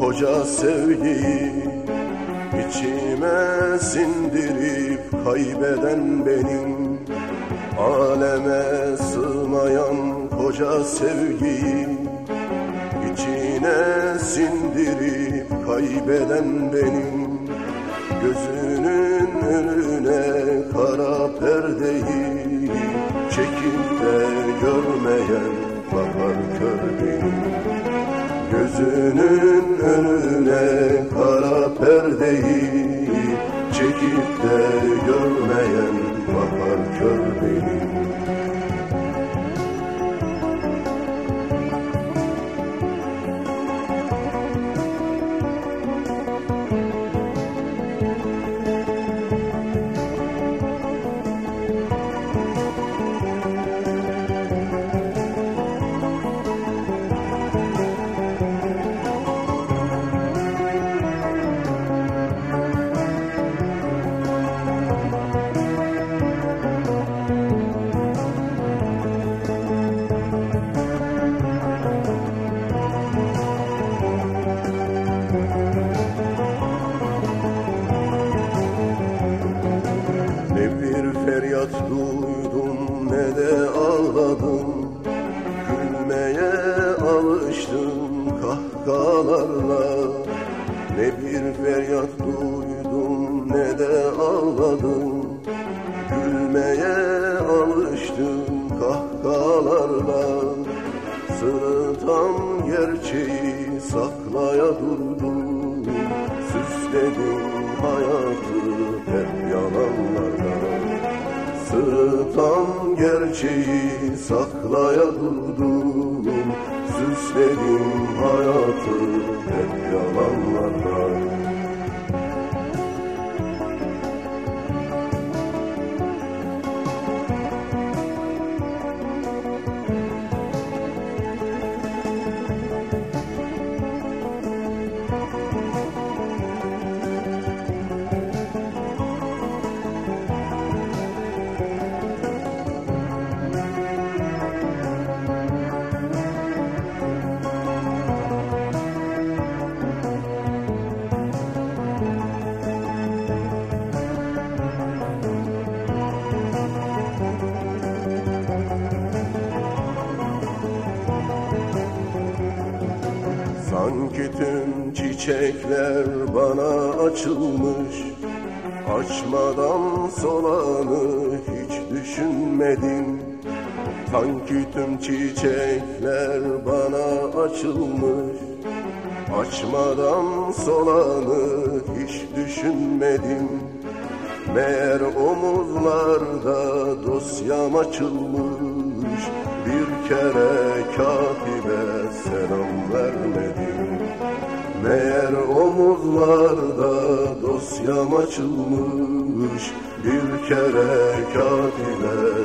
koca sevgiyi içime sindirip kaybeden benim. Aleme sığmayan koca sevgiyi içine sindirip kaybeden benim. Gözünün önüne kara perdeyi çekip de görmeyen bakar kör benim Gözünün önüne kara perdeyi çekip de görmeyen bakar kör benim ağladım Gülmeye alıştım kahkahalarla. Ne bir feryat duydum ne de ağladım. Gülmeye alıştım kahkahalarla. Sırıtan gerçeği saklaya durdum. Süsledim hayatı hep yalanlarla Sırıtan gerçeği saklaya durdum Süsledim hayatı hep yalanlarla Sanki tüm çiçekler bana açılmış Açmadan solanı hiç düşünmedim. Sanki tüm çiçekler bana açılmış Açmadan solanı hiç düşünmedim Meğer omuzlarda dosyam açılmış Bir kere katibe selam vermedim. Meğer omuzlarda dosyam açılmış Bir kere katibe